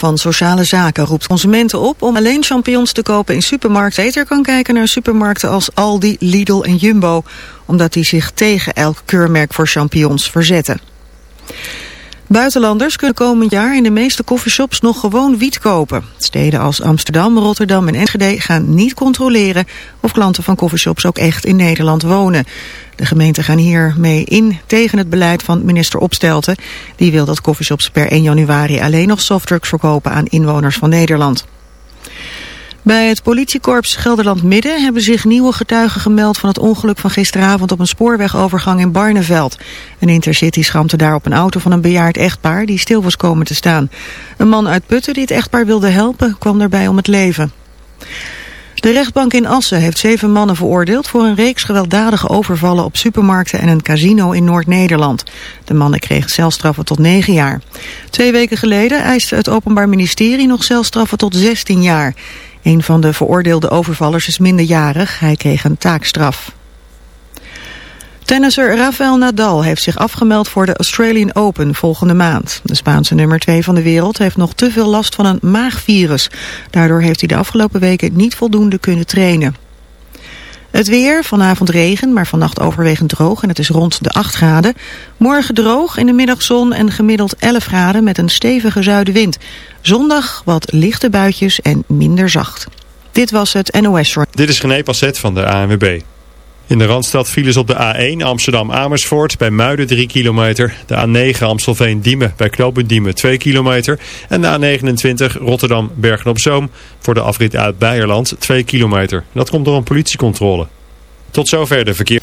van Sociale Zaken roept consumenten op om alleen champignons te kopen in supermarkten. Beter kan kijken naar supermarkten als Aldi, Lidl en Jumbo, omdat die zich tegen elk keurmerk voor champignons verzetten. Buitenlanders kunnen komend jaar in de meeste coffeeshops nog gewoon wiet kopen. Steden als Amsterdam, Rotterdam en Enschede gaan niet controleren of klanten van coffeeshops ook echt in Nederland wonen. De gemeenten gaan hiermee in tegen het beleid van minister Opstelten. Die wil dat coffeeshops per 1 januari alleen nog softdrugs verkopen aan inwoners van Nederland. Bij het politiekorps Gelderland Midden hebben zich nieuwe getuigen gemeld van het ongeluk van gisteravond op een spoorwegovergang in Barneveld. Een intercity schampte daar op een auto van een bejaard echtpaar die stil was komen te staan. Een man uit Putten die het echtpaar wilde helpen kwam daarbij om het leven. De rechtbank in Assen heeft zeven mannen veroordeeld voor een reeks gewelddadige overvallen op supermarkten en een casino in Noord-Nederland. De mannen kregen celstraffen tot negen jaar. Twee weken geleden eiste het Openbaar Ministerie nog celstraffen tot 16 jaar. Een van de veroordeelde overvallers is minderjarig. Hij kreeg een taakstraf. Tennisser Rafael Nadal heeft zich afgemeld voor de Australian Open volgende maand. De Spaanse nummer 2 van de wereld heeft nog te veel last van een maagvirus. Daardoor heeft hij de afgelopen weken niet voldoende kunnen trainen. Het weer, vanavond regen, maar vannacht overwegend droog en het is rond de 8 graden. Morgen droog, in de middag zon en gemiddeld 11 graden met een stevige zuidenwind. Zondag wat lichte buitjes en minder zacht. Dit was het NOS Short. Dit is René Passet van de ANWB. In de Randstad files op de A1 Amsterdam-Amersfoort bij Muiden 3 kilometer. De A9 Amstelveen-Diemen bij knooppunt Diemen 2 kilometer. En de A29 Rotterdam-Bergen-op-Zoom voor de afrit uit Beierland 2 kilometer. Dat komt door een politiecontrole. Tot zover de verkeer.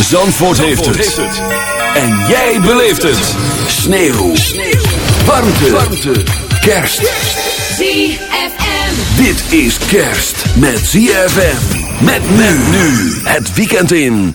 Zandvoort, heeft, het. En jij beleeft het. Sneeuw. Warmte. Warmte. Kerst. ZFM. Dit is kerst met ZFM. Met men nu. Het weekend in.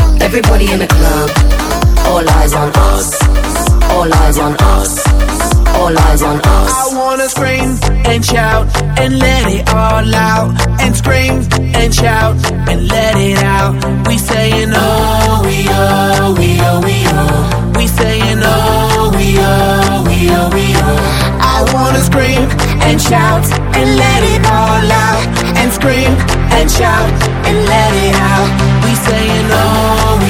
Everybody in the club, all eyes on us. All eyes on us. All eyes on us. I wanna scream and shout and let it all out. And scream and shout and let it out. We saying oh, we oh, we oh, we oh. We saying oh, we oh, we oh, we oh. I wanna scream and shout and let it all out. And scream and shout and let it out. We saying oh,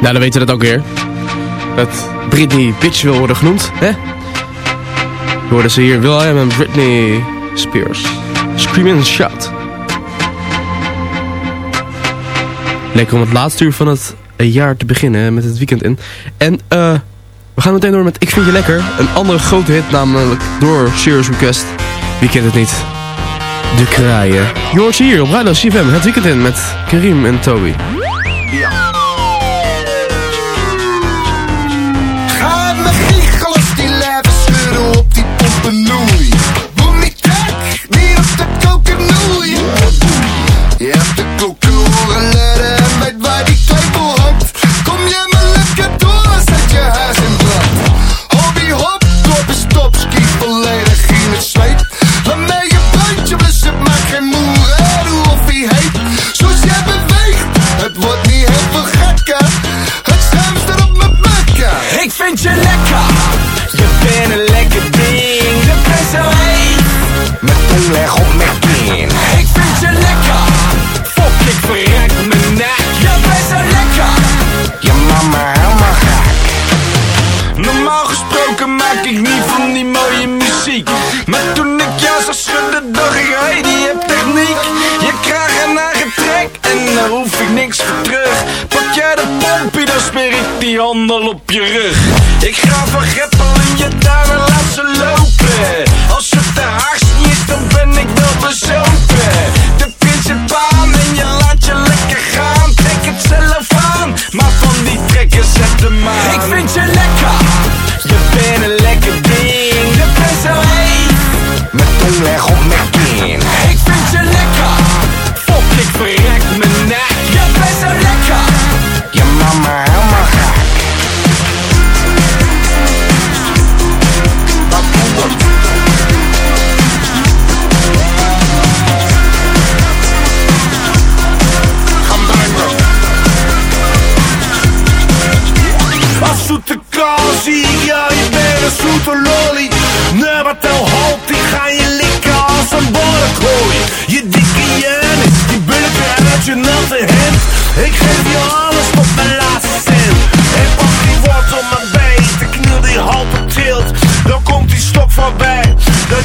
Nou, dan weten we dat ook weer. Dat Britney Bitch wil worden genoemd, hè? Hoorden ze hier Will.i.am en Britney Spears. Scream and Shout. Lekker om het laatste uur van het jaar te beginnen met het weekend in. En eh, we gaan meteen door met Ik Vind Je Lekker. Een andere grote hit namelijk door Serious Request. Wie kent het niet? De Kraaien. Ze hier op Radio CFM het weekend in met Karim en Toby. Ik ga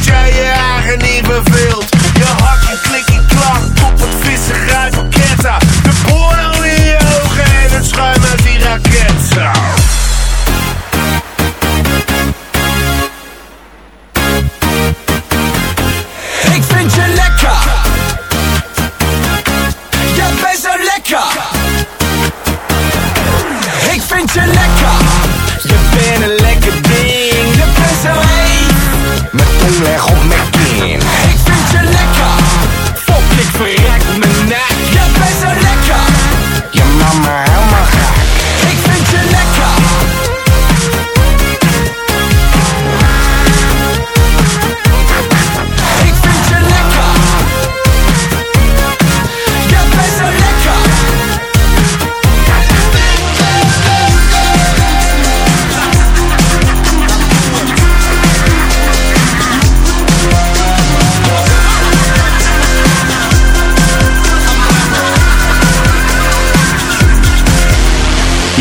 try, yeah.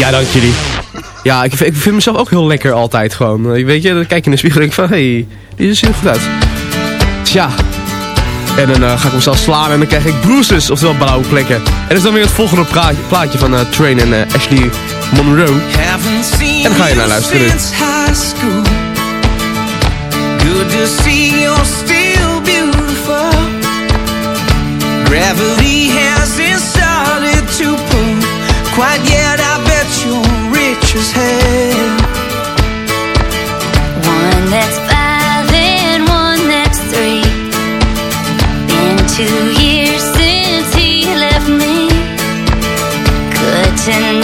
Ja, dank jullie. Ja, ik, ik, vind mezelf ook heel lekker altijd gewoon. Eh, weet je, dan kijk je in de spiegel en denk van, hé, hey, die ziet er goed uit. Tja. En dan eh, ga ik mezelf slaan en dan krijg ik bruises, oftewel blauwe plekken. En dat is dan weer het volgende plaatje van eh, Train en Ashley Monroe. En dan ga je naar luisteren. Good to see still beautiful. And.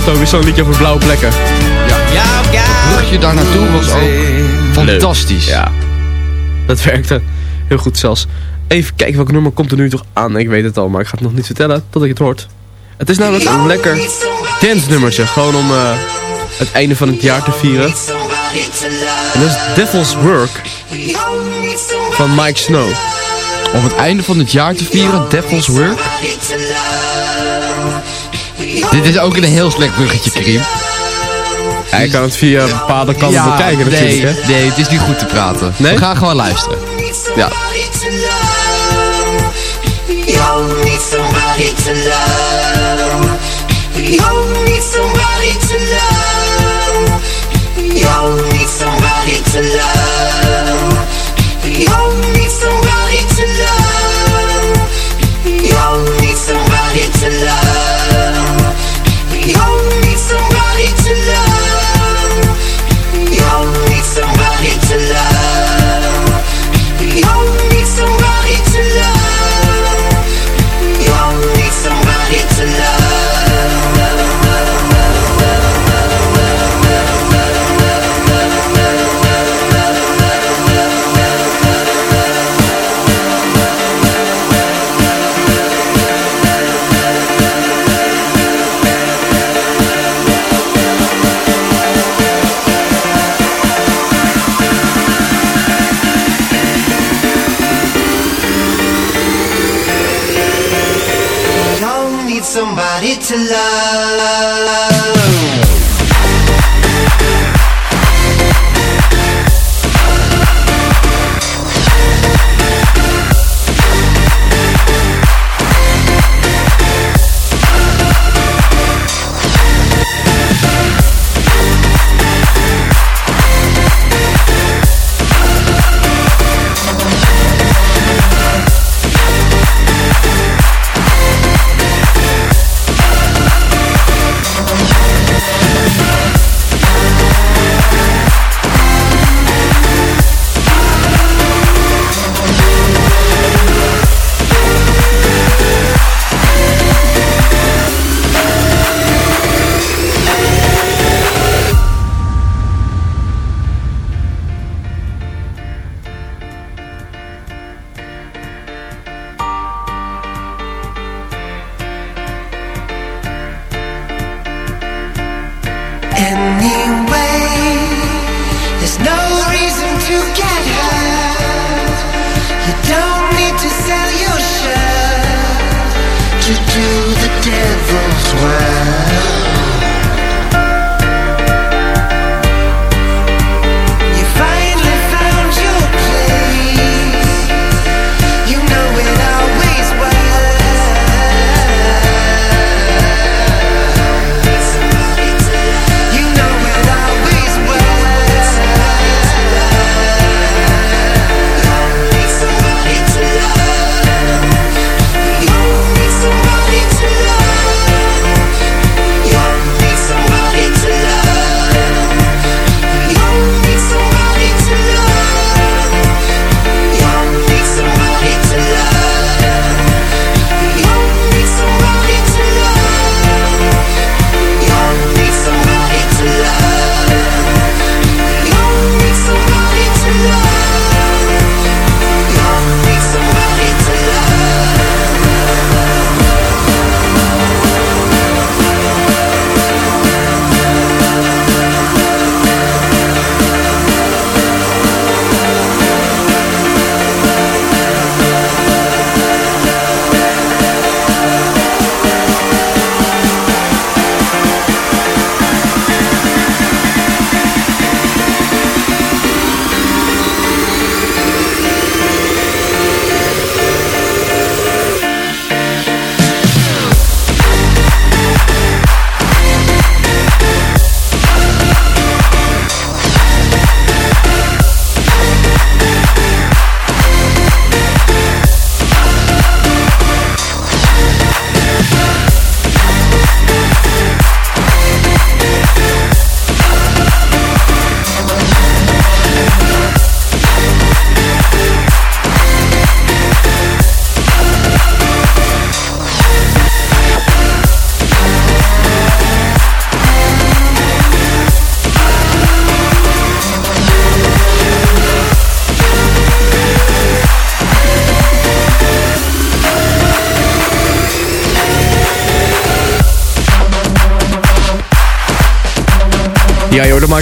Leuk hè Toby, zo'n liedje over blauwe plekken. Ja, het brugje daar naartoe was ook fantastisch. Ja, dat werkte heel goed zelfs. Even kijken welk nummer komt er nu toch aan. Ik weet het al, maar ik ga het nog niet vertellen tot ik het hoort. Het is namelijk een lekker dance nummertje. Gewoon om eh, het einde van het jaar te vieren. En dat is Devil's Work van Mike Snow. Om het einde van het jaar te vieren, Devil's Work. Dit is ook een heel slecht bruggetje, Karim. Je kan het via bepaalde kanten bekijken nee, natuurlijk. Hè? nee, het is niet goed te praten. Nee? We gaan gewoon luisteren. Ja.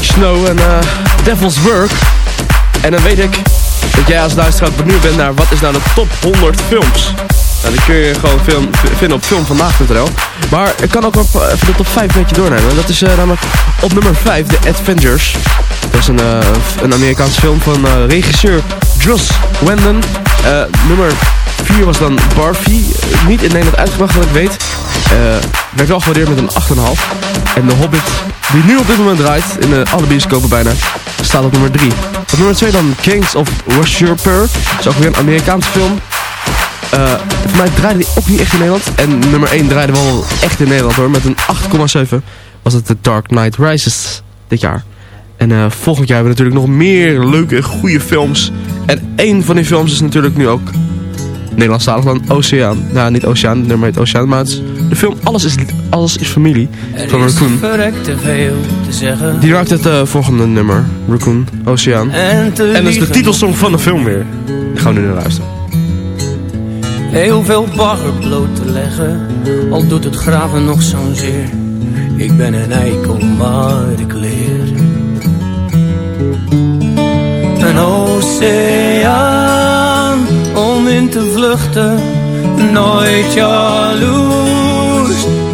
Snow en eh, Devil's Work. En dan weet ik dat jij als luisteraar benieuwd bent naar wat is nou de top 100 films. Nou, die kun je gewoon film, vinden op filmvandaag.nl. Maar ik kan ook op, eh, even de top 5 met je doornemen. Dat is eh, namelijk op nummer 5 The Avengers. Dat is een, een Amerikaanse film van regisseur Joss Whedon. Nummer 4 was dan Barfy. Eh, niet in Nederland uitgebracht wat ik weet. Werd wel gewaardeerd met een 8,5. En The Hobbit, die nu op dit moment draait, in de alle bioscopen bijna, staat op nummer 3. Op nummer 2 dan Kings of Worshipper. Dat is ook weer een Amerikaanse film. Eh voor mij draaide die ook niet echt in Nederland. En nummer 1 draaide wel echt in Nederland hoor. Met een 8,7 was het The Dark Knight Rises dit jaar. En eh, volgend jaar hebben we natuurlijk nog meer leuke, goede films. En één van die films is natuurlijk nu ook Nederlandstalig dan Oceaan. Nou, niet Oceaan, nummer heet Oceaan, maar de film Alles is, Alles is Familie van Raccoon. veel te zeggen. Die raakt het eh, volgende nummer, Raccoon, Oceaan. En dat is de titelsong van de film weer. Daar gaan we nu naar luisteren. Heel veel bagger bloot te leggen, al doet het graven nog zo'n zeer. Ik ben een eikel, maar ik leer. Een oceaan om in te vluchten, nooit jaloers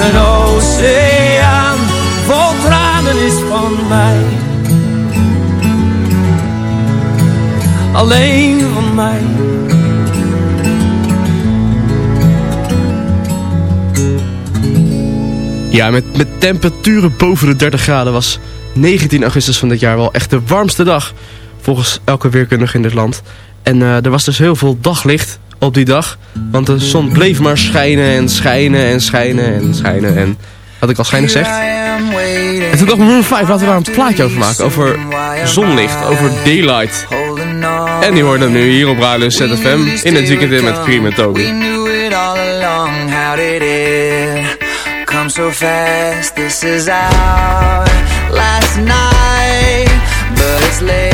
een oceaan vol is van mij. Alleen. Ja, met, met temperaturen boven de 30 graden was 19 augustus van dit jaar wel echt de warmste dag. Volgens elke weerkundige in dit land. En eh, er was dus heel veel daglicht op die dag. Want de zon bleef maar schijnen en schijnen en schijnen en schijnen. En had ik al schijnen gezegd. En toen dacht Maroon 5, laten we daar een plaatje over maken. Over zonlicht, over daylight. En die hoorde nu hier op Radio ZFM in het weekend in met en Toby. come so fast? This is our last night, but it's late,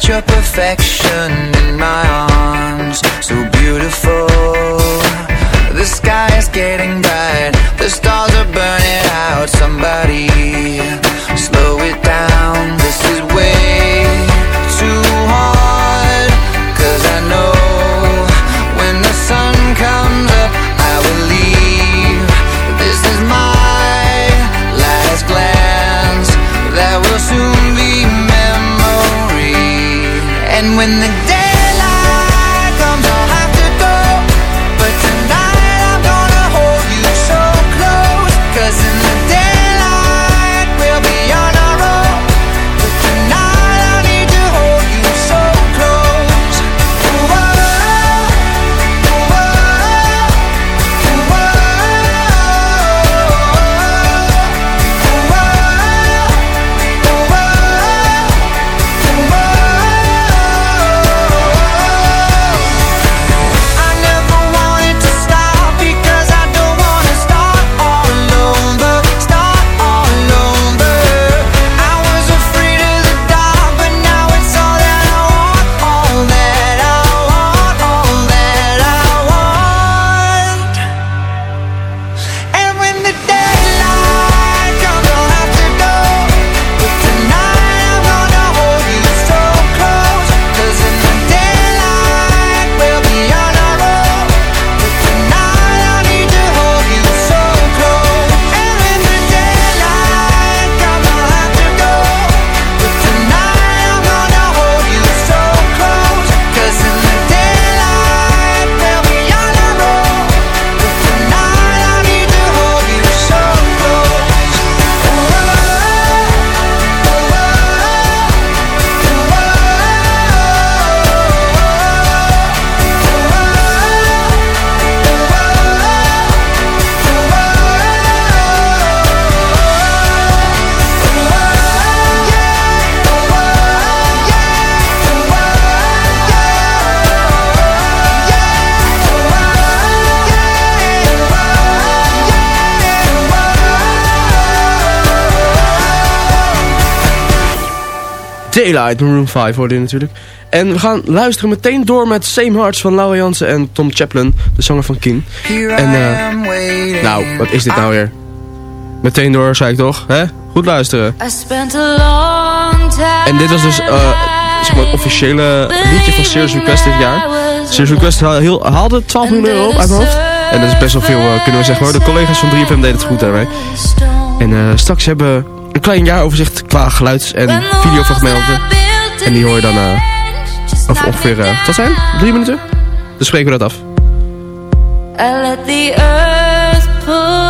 at your perfection in my arms, so beautiful. The sky is getting bright, the stars are burning out. Somebody slow it down. When the daylight Daylight, Maroon 5 hoorde je natuurlijk. En we gaan luisteren meteen door met Same Hearts van Laura Jansen en Tom Chaplin, de zanger van Keen. En eh, nou, wat is dit nou weer? Meteen door, zei ik toch? Hè? Goed luisteren. En dit was dus eh, zeg maar het officiële liedje van Serious Request dit jaar. Serious Request haalde 12 miljoen euro op uit mijn hoofd. En dat is best wel veel, eh, kunnen we zeggen hoor. De collega's van 3FM deden het goed daarmee. En eh, straks hebben we een klein jaaroverzicht qua geluids- en videofragmenten. En die hoor je dan eh, over ongeveer, eh, wat zijn? Drie minuten? Dus spreken we dat af. I let the earth pull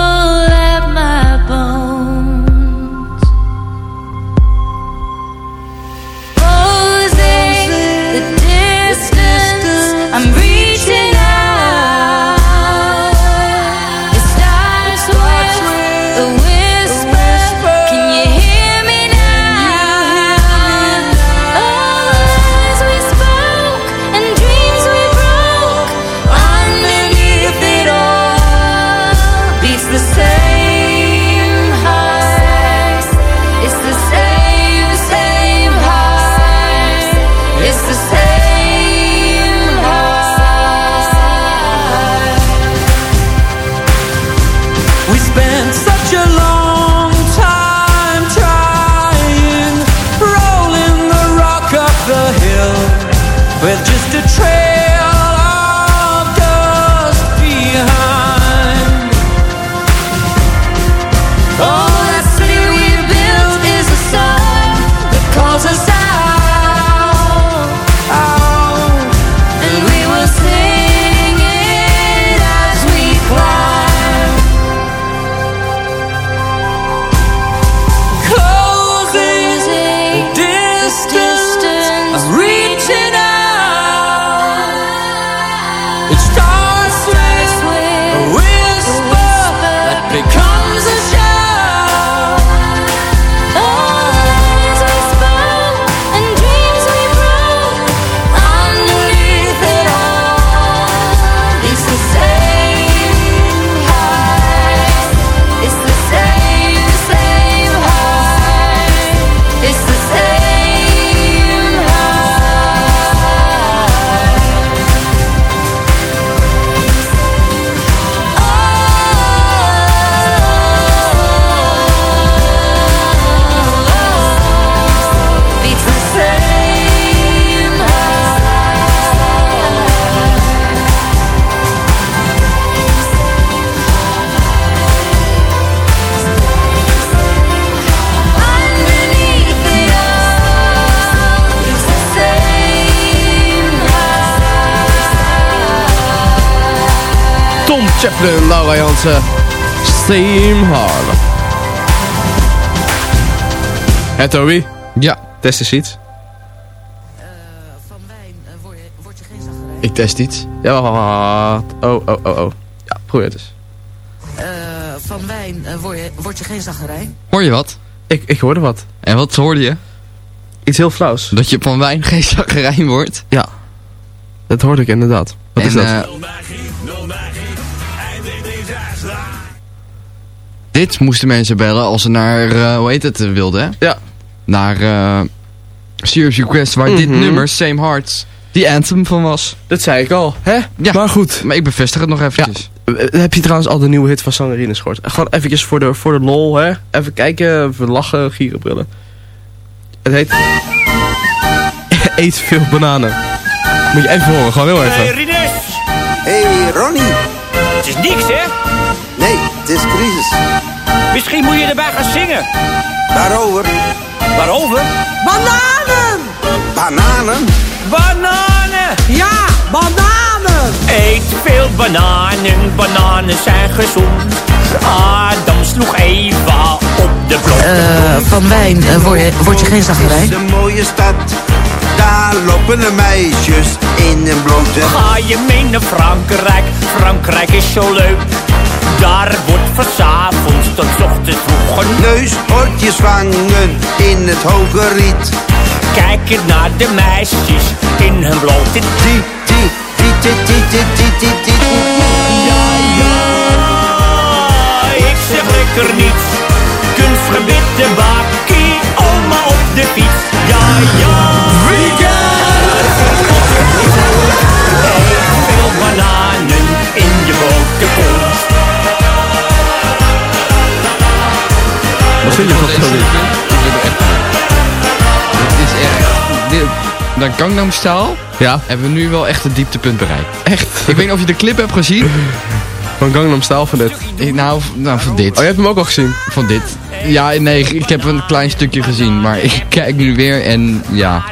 Chaplin, Laura Jansen. Same hard. Hé Toby? Ja. Test eens iets. Ik test iets. Ja, wat? Oh, oh, oh, oh. Ja, probeer het eens. Eh, van wijn eh, word, je, word je geen zaggerij? Hoor je wat? Ik, ik hoorde wat. En wat hoorde je? Iets heel flauws. Dat je van wijn geen zagrijn wordt? Ja. Dat hoorde ik inderdaad. Wat is dat? Dit moesten mensen bellen als ze naar, eh, hoe heet het, eh, wilden, hè? Ja. Naar eh Serious Request, waar dit Mhm. nummer, Same Hearts, die anthem van was. Dat zei ik al, hè? Ja. Maar goed. Maar ik bevestig het nog eventjes. Heb je trouwens al de nieuwe hit van Sangerines gehoord? Gewoon eventjes voor de, voor de lol, hè? Even kijken, even lachen, gierenbrillen. Het heet... Eet veel bananen. Moet je even horen, gewoon heel even. Rinus, Hey Ronnie. het is niks hè? Het is crisis. Misschien moet je erbij gaan zingen. Waarover? Waarover? Bananen! Bananen? Bananen! Ja, bananen! Eet veel bananen, bananen zijn gezond. Adam sloeg Eva op de blote Eh, van wijn eh, word, je, word je geen zaggerij? De mooie stad. Daar lopen de meisjes in een blote... Ga je mee naar Frankrijk? Frankrijk is zo leuk. Daar wordt van 's avonds tot 's ochtends vroeg Neushoortjes vangen in het hoge riet. Kijk eens naar de meisjes in hun blote Die, die, die, die, die, die, die, die, die, die. Ja, ja, ik zeg lekker niets. Kunstgebitten bakkie, oma op de fiets. Ja, ja, Eet veel bananen in je blote. Vind je van? Het is echt... Dit, naar Gangnam Style Ja? hebben we nu wel echt het dieptepunt bereikt. Echt? Ik weet niet of je de clip hebt gezien. Van Gangnam Style van dit. Ik- Nou, nou, van dit. Oh, je hebt hem ook al gezien? Van dit. Ja, nee, ik heb een klein stukje gezien. Maar ik kijk nu weer en ja...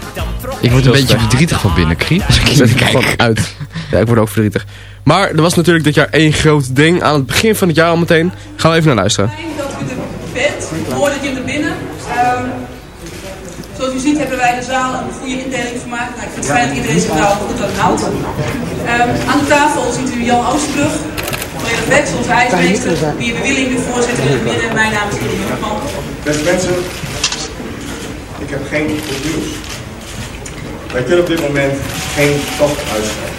Ik word een beetje slecht. verdrietig van binnen, Krie. Als ik Zet kijk. uit. Ja, ik word ook verdrietig. Maar er was natuurlijk dit jaar één groot ding. Aan het begin van het jaar al meteen. Gaan we even naar luisteren. dat u er bent. Mooi dat je er binnen. Ehm, zoals u ziet hebben wij in de zaal een goede indeling gemaakt. Nou, ik vind het fijn dat iedereen zich daar goed aan houdt. Ehm, aan de tafel ziet u Jan Oosterbrug, collega Bets, onze ijsmeester, wie Bewilling, de voorzitter in het midden. Mijn naam is Inge Jongeman. Beste mensen, ik heb geen goed nieuws. Wij kunnen op dit moment geen tocht uitstellen.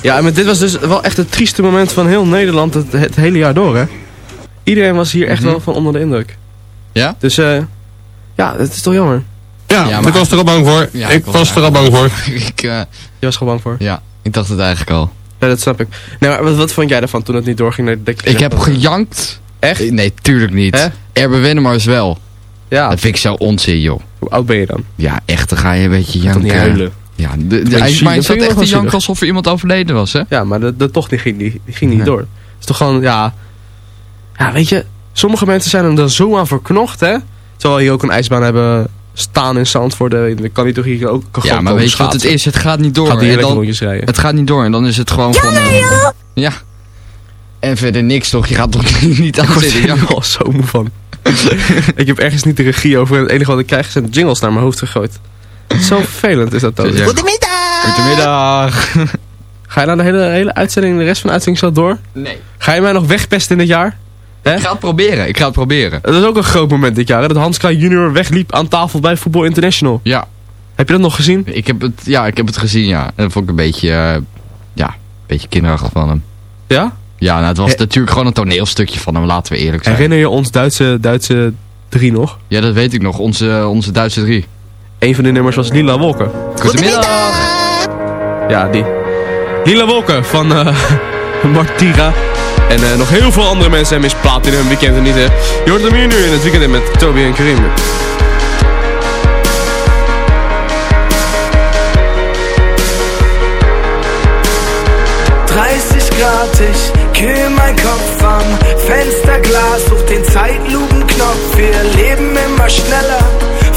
Ja, maar dit was dus wel echt het trieste moment van heel Nederland het, het hele jaar door, hè? Iedereen was hier echt wel van onder de indruk. Ja? Dus, eh ja, het is toch jammer. Ja, Ja, ik was er al bang voor. Ja, ik was er al bang voor. ik, eh, Je was gewoon bang voor. ja, ik dacht het eigenlijk al. Ja, dat snap ik. Nee, maar wat, wat vond jij ervan toen het niet doorging? Dat, dat je Ik heb gejankt. Echt? Nee, tuurlijk niet. Erbe Wennemars wel. Ja. Dat vind ik zo onzin, joh. Hoe oud ben je dan? Ja, echt, dan ga je een beetje janken. toch niet huilen? Ja, de, de, hij, maar Dat ik echt te alsof er iemand overleden was, hè? Ja, maar de, de tocht die ging, die, die ging niet Nee. door. Het is toch gewoon, ja... Ja, weet je, sommige mensen zijn er dan zo aan verknocht, hè? Terwijl hier ook een ijsbaan hebben staan in Zandvoort. Dan kan hij toch hier ook gewoon Ja, maar weet je wat het is? Het gaat niet door. Gaat En dan, het gaat niet door en dan is het gewoon van... eh, ja. En verder niks toch? Je gaat toch niet aan Ik word zitten er nu al zo moe van. ik heb ergens niet de regie over. Het enige wat ik krijg zijn jingles naar mijn hoofd gegooid. Zo vervelend is dat dan. Ja. Goedemiddag! Goedemiddag. Ga je nou de hele, hele uitzending, de rest van de uitzending zo door? Nee. Ga je mij nog wegpesten in dit jaar? Ik ga het proberen. Ik ga het proberen. Dat is ook een groot moment dit jaar. Hè? Dat Hans Kraaij junior wegliep aan tafel bij Voetbal International. Ja. Heb je dat nog gezien? Ik heb het, ja, ik heb het gezien, ja. En dat vond ik een beetje, eh, ja, een beetje kinderachtig van hem. Ja? Ja, nou, het was He- natuurlijk gewoon een toneelstukje van hem, laten we eerlijk zijn. Herinner je ons Duitse, Duitse drie nog? Ja, dat weet ik nog. Onze, onze Duitse drie. Een van de nummers was Lila Wolken. Goedemiddag. Ja, die. Lila Wolken van eh Martira. En eh, nog heel veel andere mensen hebben Platinum. Wie kent het niet, hè? Je hoort hier nu in het weekend in met Toby en Karim. Ich kühl mein Kopf am Fensterglas, such den Zeitlupenknopf. Wir leben immer schneller,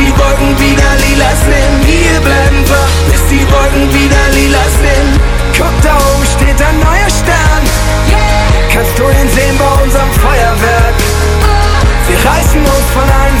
Die Wolken wieder lila sind. Wir bleiben wach, bis die Wolken wieder lila sind. Guck, da oben steht ein neuer Stern. Kannst du ihn sehen bei unserem Feuerwerk? Wir reißen uns von allen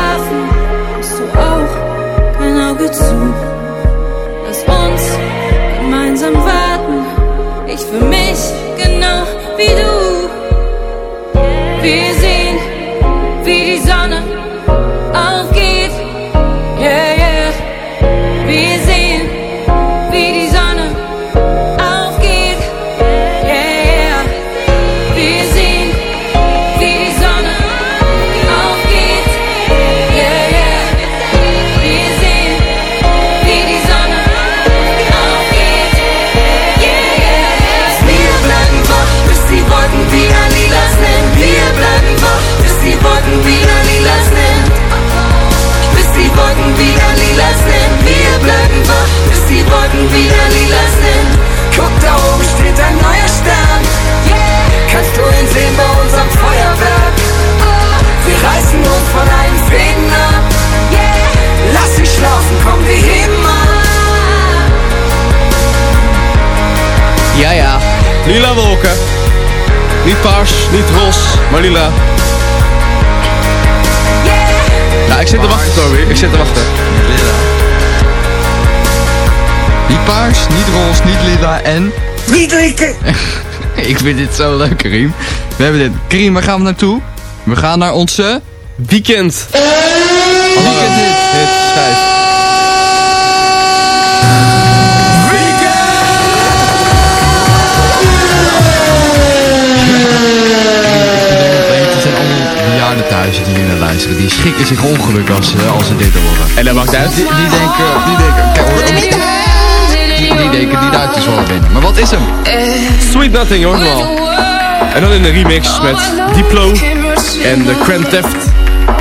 Niet ros, maar lila. Ja, ik zit te wachten, Toby. Ik zit te wachten. Niet paars, niet roze, niet lila en... Niet drinken! ik vind dit zo leuk, Karim. We hebben dit. Karim, waar gaan we naartoe? We gaan naar onze... Weekend. Weekend hit. hit. Die naar luisteren. Die schikken zich ongeluk als, eh, als ze dit horen. En dat maakt uit. Die, die denken, die denken, kijk, die, die denken, die Duitsers wel winnen. Maar wat is hem? Sweet Nothing, hoor wel. En dan in een remix met Diplo en de Grand Theft.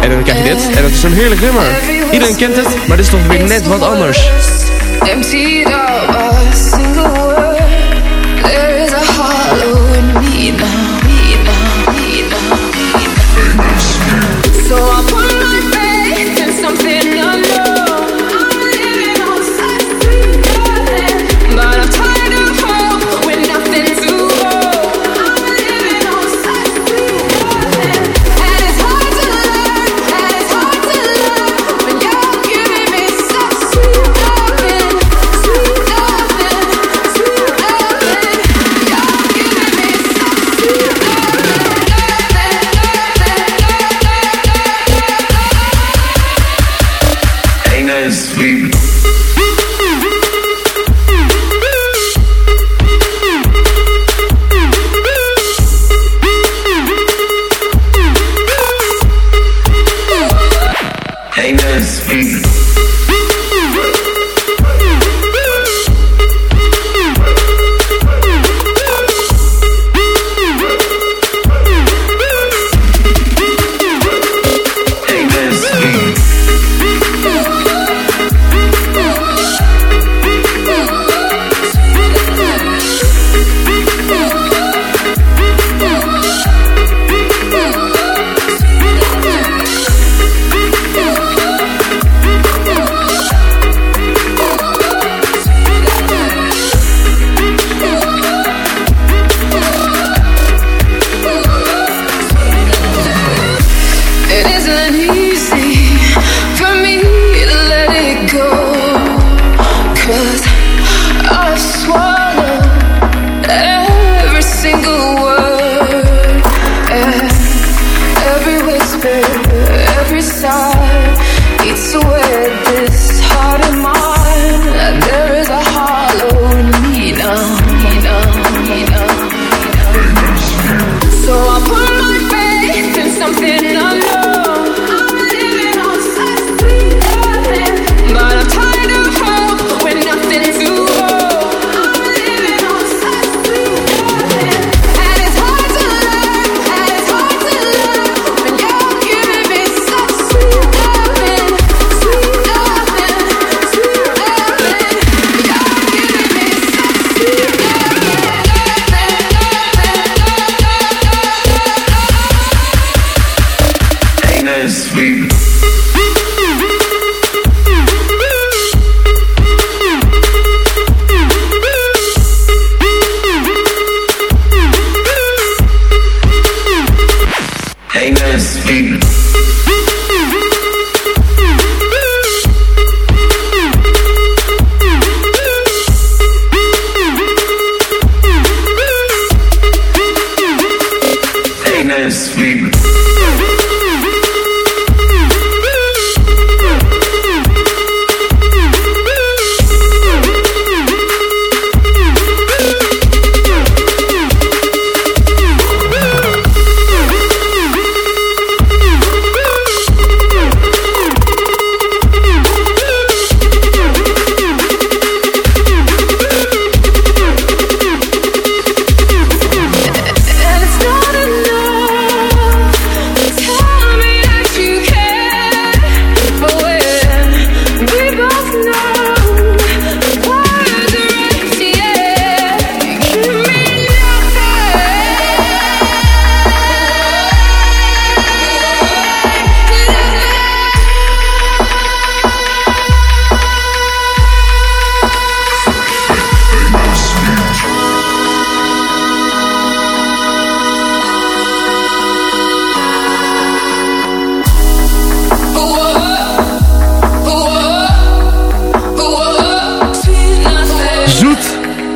En dan krijg je dit. En dat is een heerlijk nummer. Iedereen kent het, maar dit is toch weer net wat anders. Emptied out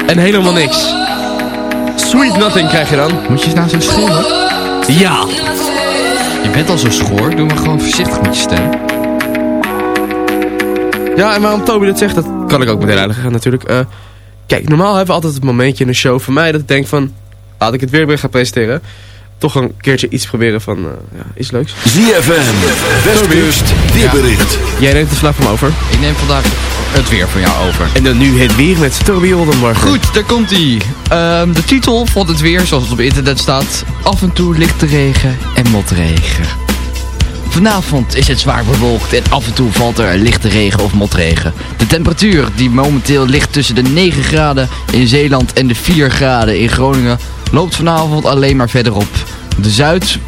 En helemaal niks. Sweet nothing krijg je dan. Moet je nou zo schreeuwen? Ja. Je bent al zo schoor. Doe maar gewoon voorzichtig met je stem. Ja, en waarom Toby dat zegt, dat kan ik ook meteen uitleggen natuurlijk. Eh, kijk, normaal hebben we altijd het momentje in een show van mij dat ik denk van, laat ik het weerbericht gaan presenteren. Toch een keertje iets proberen van, eh, ja, iets leuks. ZFM, Westkust, weerbericht. Jij neemt de slag van me over. Ik neem vandaag het weer van jou over. En dan nu het weer met Toby Oldenbarger. Goed, daar komt ie. Ehm, de titel van het weer, zoals het op internet staat. Af en toe lichte regen en motregen. Vanavond is het zwaar bewolkt en af en toe valt er lichte regen of motregen. De temperatuur, die momenteel ligt tussen de 9 graden in Zeeland en de 4 graden in Groningen, loopt vanavond alleen maar verder op. De, zuid,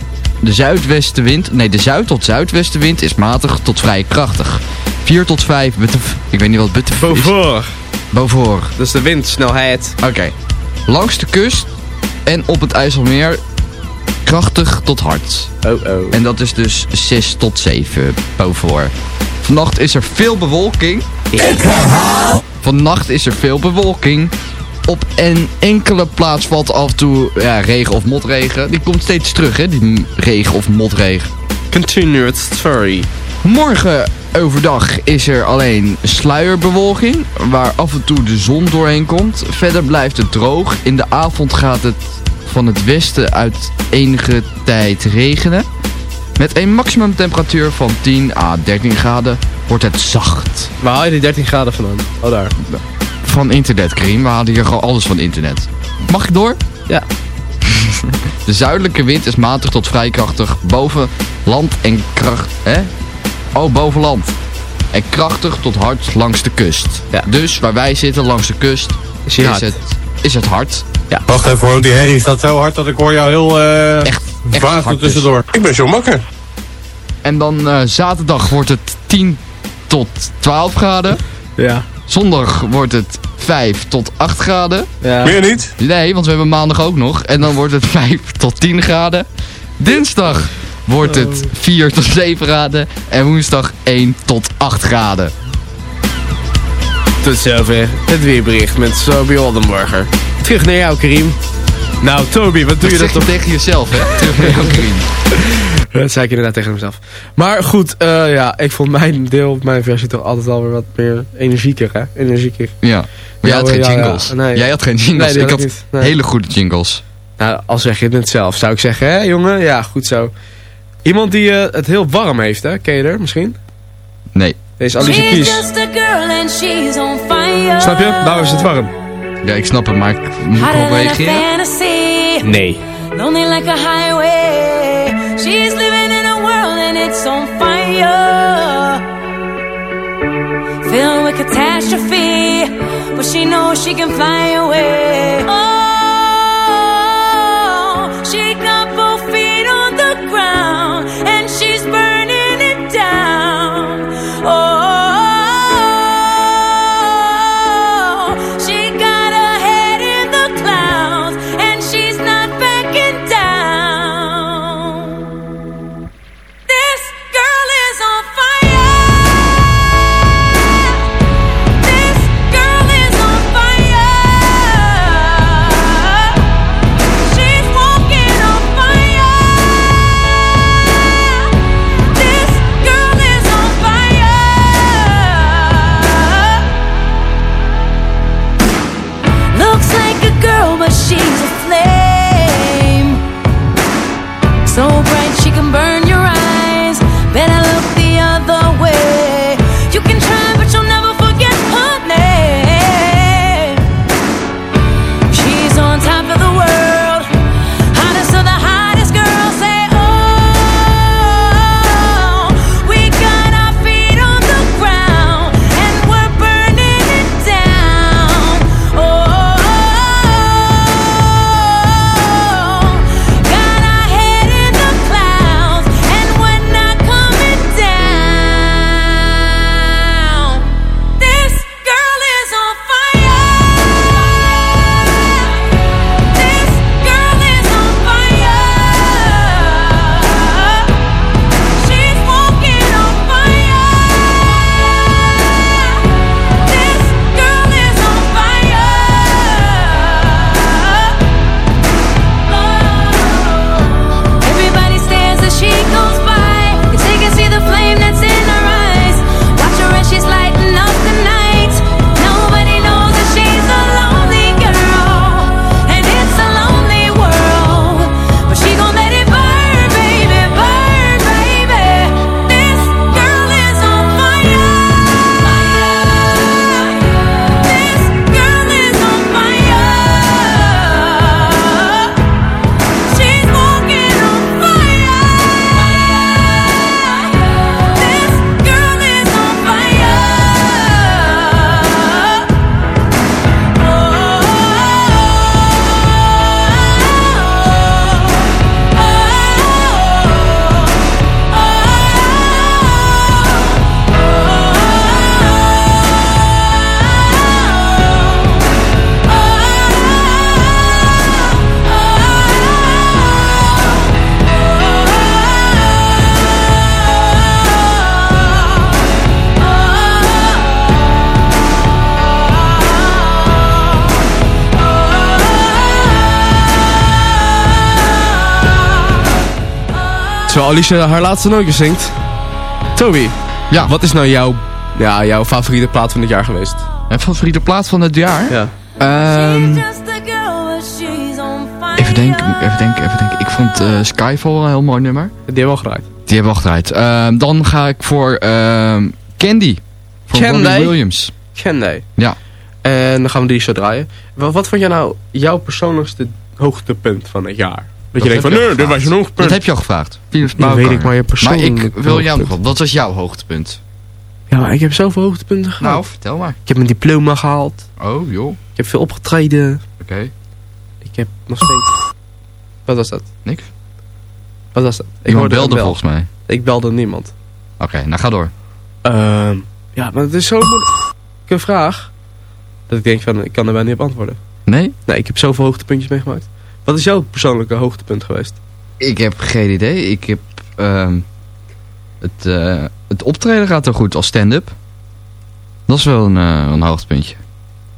de zuidwestenwind, nee de zuid- tot zuidwestenwind is matig tot vrij krachtig. 4 tot 5, butef, ik weet niet wat butef is. Beaufort. Beaufort. Dat is de windsnelheid. Oké. Langs de kust en op het IJsselmeer krachtig tot hard. Oh oh. En dat is dus 6 tot 7 Beaufort. Vannacht is er veel bewolking. Vannacht is er veel bewolking. Op een enkele plaats valt af en toe ja, regen of motregen. Die komt steeds terug, hè, die regen of motregen. Continued story. Morgen overdag is er alleen sluierbewolking, waar af en toe de zon doorheen komt. Verder blijft het droog. In de avond gaat het van het westen uit enige tijd regenen. Met een maximumtemperatuur van 10 à 13 graden wordt het zacht. Waar haal je die 13 graden vandaan? Oh, daar. Van internet, Karim. We hadden hier gewoon alles van internet. Mag ik door? Ja. De zuidelijke wind is matig tot vrij krachtig boven land en kracht... Hè? Oh, boven land. En krachtig tot hard langs de kust. Ja. Dus waar wij zitten langs de kust Is het, is het hard. Ja. Wacht even hoor, die herrie staat zo hard dat ik hoor jou heel eh Echt, echt er tussendoor. Ik ben zo makker. En dan eh, zaterdag wordt het 10 tot 12 graden. Ja. Zondag wordt het 5 tot 8 graden. Ja. Meer niet? Nee, want we hebben maandag ook nog. En dan wordt het 5 tot 10 graden. Dinsdag wordt het 4 tot 7 graden. En woensdag 1 tot 8 graden. Tot zover het weerbericht met Toby Oldenbarger. Terug naar jou, Karim. Nou, Toby, wat doe Dat je dat je toch? tegen jezelf, hè? Terug naar jouw Karim. Dat zei ik inderdaad tegen mezelf. Maar goed, eh, ja, ik vond mijn deel, mijn versie toch altijd wel weer wat meer energieker, hè? Energieker. Ja. Maar jij had geen Ja, ja, jingles. nee. Jij had geen jingles. ik had had ik niet. Nee. hele goede jingles. Nou, al zeg je het zelf, zou ik zeggen, hè, jongen? Ja, goed zo. Iemand die eh, het heel warm heeft, hè? Ken je er misschien? Nee. Deze Alicia Keys. Snap je? Nou is het warm. Ja, ik snap het, maar ik moet ik Hotter op than a reageren. fantasy. Nee. Lonely like a highway. She's living in a world and it's on fire. Filled with catastrophe. But she knows she can fly away. Oh, Terwijl Alicia haar laatste nootjes zingt. Toby, ja. wat is nou jouw, ja, jouw favoriete plaat van het jaar geweest? Mijn favoriete plaat van het jaar? Ja. Ehm, even denken, even denken, even denken. Ik vond eh, Skyfall een heel mooi nummer. Die hebben we al gedraaid. Die hebben we al gedraaid. Ehm, dan ga ik voor ehm, Candy. Van Candy? Robbie Williams. Candy. Ja. En dan gaan we die zo draaien. Wat, wat vond jij nou jouw persoonlijkste hoogtepunt van het jaar? Dat, je denkt van, nee, dit was je gevraagd. hoogtepunt. Dat heb je al gevraagd. Ja, weet ik, maar je Maar persoonlijk ik wil jou nog wat. Was jouw hoogtepunt? Ja, maar ik heb zoveel hoogtepunten gehad. Nou, vertel maar. Ik heb mijn diploma gehaald. Oh, joh. Ik heb veel opgetreden. Oké. Ik heb nog steeds... Wat was dat? Niks. Wat was dat? Ik hoorde een belde bel. volgens mij. Ik belde niemand. Oké, nou ga door. Ehm, ja, maar het is zo moeilijke vraag. Dat ik denk van, ik kan er bijna niet op antwoorden. Nee? Nee, ik heb zoveel hoogtepuntjes meegemaakt. Wat is jouw persoonlijke hoogtepunt geweest? Ik heb geen idee. Ik heb... ehm, het, eh, het optreden gaat er goed als stand-up. Dat is wel een, eh, een hoogtepuntje.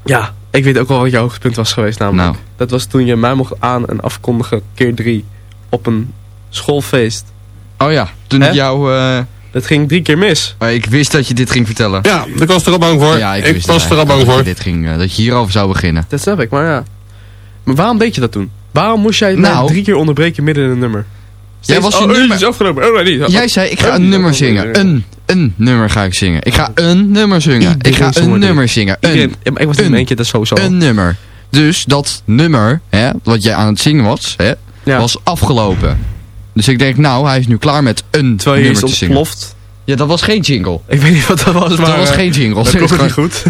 Ja, ik weet ook wel wat jouw hoogtepunt was geweest namelijk. Nou. Dat was toen je mij mocht aan- en afkondigen keer drie op een schoolfeest. Oh ja, toen Hè? ik jou... eh, Dat ging drie keer mis. maar ik wist dat je dit ging vertellen. Ja, ik was er al bang voor. Ja, ik, ik wist was er al bang voor. Dat, je dit ging, dat je hierover zou beginnen. Dat snap ik, maar ja. Maar waarom deed je dat toen? Waarom moest jij Nou. drie keer onderbreken midden in een nummer? Jij was oh, oh, nummer- het is afgelopen. Oh, nee, niet. Jij zei, ik ga Oh, een nummer Oh, zingen. nee. Een, een nummer ga ik zingen. Ik ga een nummer zingen. Ik ga een er nummer zingen. Een, ik was in een, één keer, dat is sowieso. een nummer. Dus dat nummer, hè, wat jij aan het zingen was, hè, Ja. was afgelopen. Dus ik denk, nou, hij is nu klaar met een Terwijl nummer te zingen. ontploft. Ja, dat was geen jingle. Ik weet niet wat dat was, maar... dat was eh, geen jingle. Dat is niet goed.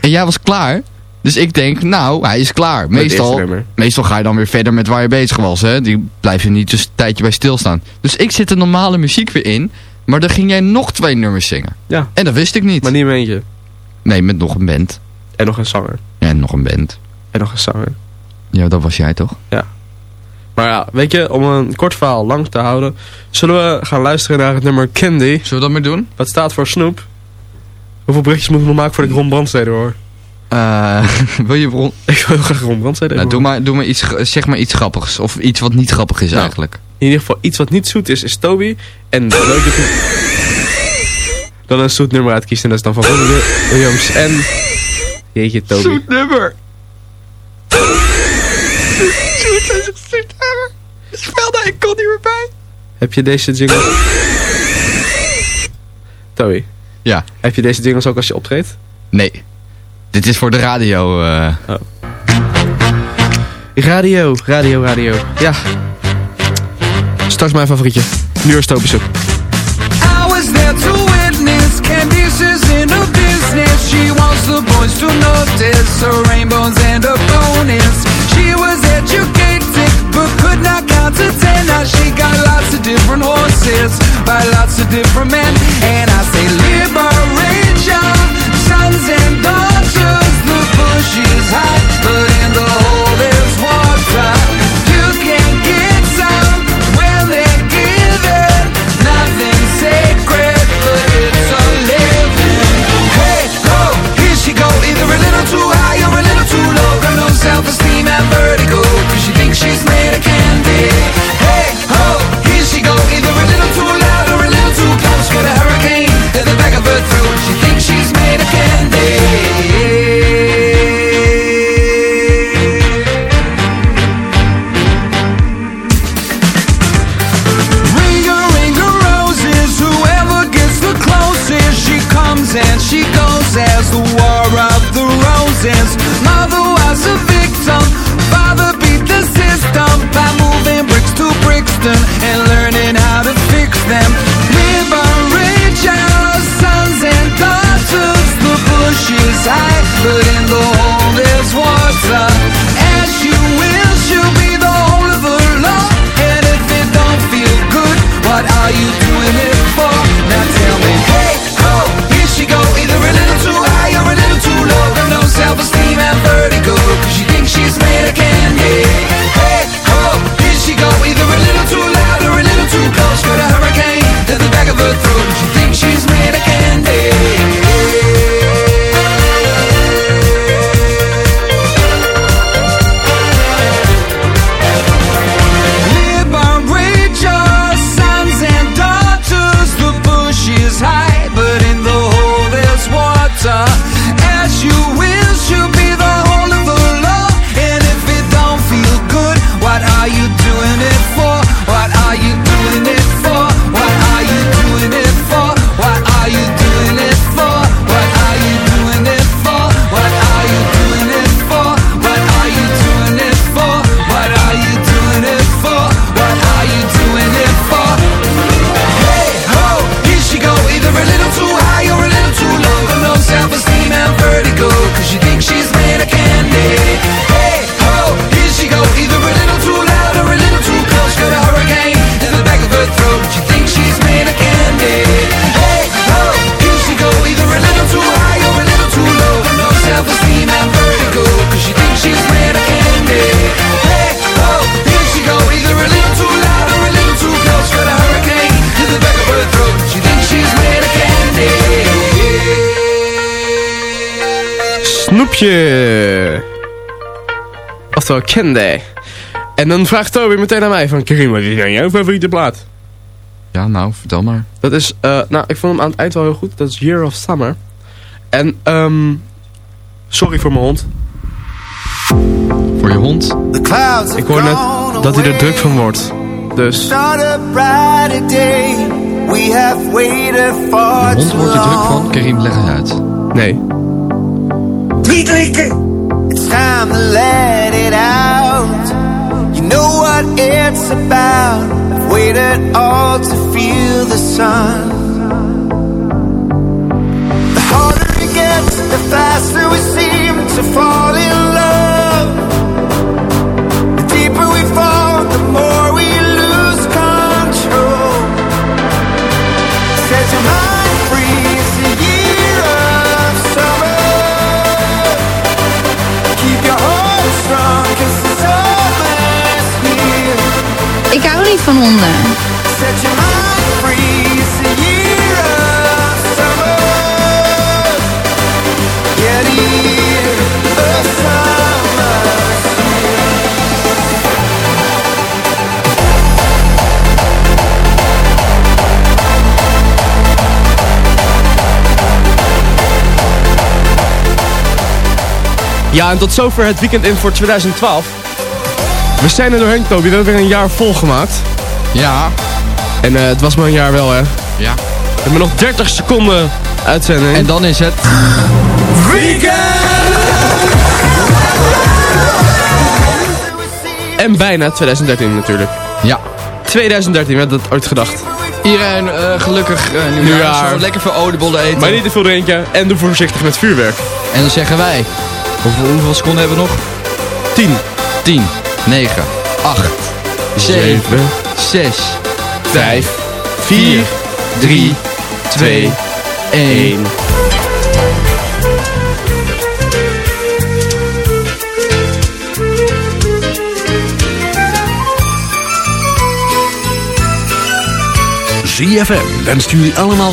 En jij was klaar. Dus ik denk, nou, hij is klaar. Meestal, meestal ga je dan weer verder met waar je bezig was. Hè? Die blijf je niet dus een tijdje bij stilstaan. Dus ik zit de normale muziek weer in. Maar dan ging jij nog twee nummers zingen. Ja. En dat wist ik niet. Maar niet mijn eentje. Nee, met nog een band. En nog een zanger. Ja, en nog een band. En nog een zanger. Ja, dat was jij toch? Ja. Maar ja, weet je, om een kort verhaal lang te houden... zullen we gaan luisteren naar het nummer Candy. Zullen we dat maar doen? Wat staat voor Snoep. Hoeveel berichtjes moeten we nog maken voordat ik Ron Brandstede hoor? Eh, wil je bron... Ik wil heel graag Ron Brandstede Nou, doe maar, doe maar iets, zeg maar iets grappigs. Of iets wat niet grappig is Nou. eigenlijk. In ieder geval iets wat niet zoet is, is Toby. En leuk dat je dan een zoet nummer uitkiest. En dat is dan van Ron Williams. En... Jeetje, Toby. nummer. Zoet nummer. Spel daar, ik kon niet meer bij. Heb je deze jingle... Toby, Ja, heb je deze jingles ook als je optreedt? nee. Dit is voor de radio. eh. Radio, radio, radio. Ja. Straks mijn favorietje. Nu is zoek. I was there to witness Candice's in her business She wants the boys to notice Her rainbows and her bonus She was educated But could not count to ten Now she got lots of different horses By lots of different men And I say liberate your sons and daughters hot But in the Liefje. Oftewel Candy. En dan vraagt Toby meteen aan mij van... Karim, wat is nou jouw favoriete plaat? Ja, nou, vertel maar. Dat is... eh, nou, ik vond hem aan het eind wel heel goed. Dat is Year of Summer. En, ehm... sorry voor mijn hond. Voor je hond? Ik hoor net dat hij er druk van wordt. Dus... Je hond wordt er druk van. Karim, leg het uit. Nee. Drinken. It's time to let it out. You know what it's about. I've waited all to feel the sun. The harder it gets, the faster we seem to fall in here. Ja, en tot zover het weekend in voor 2012. We zijn er doorheen, Toby. We hebben weer een jaar volgemaakt. Ja. En eh, het was maar een jaar wel, hè? Ja. We hebben nog 30 seconden uitzending. En dan is het... En bijna 2013 natuurlijk. Ja. 2013, we hadden dat ooit gedacht. Iedereen eh, gelukkig uh, nieuwjaar. Lekker veel oliebollen eten. Maar niet te veel drinken en doe voorzichtig met vuurwerk. En dan zeggen wij... Hoeveel, hoeveel seconden hebben we nog? 10. 10, 9, 8, 7, 6, 5, 4, 3, 2, 1. ZFM wenst jullie allemaal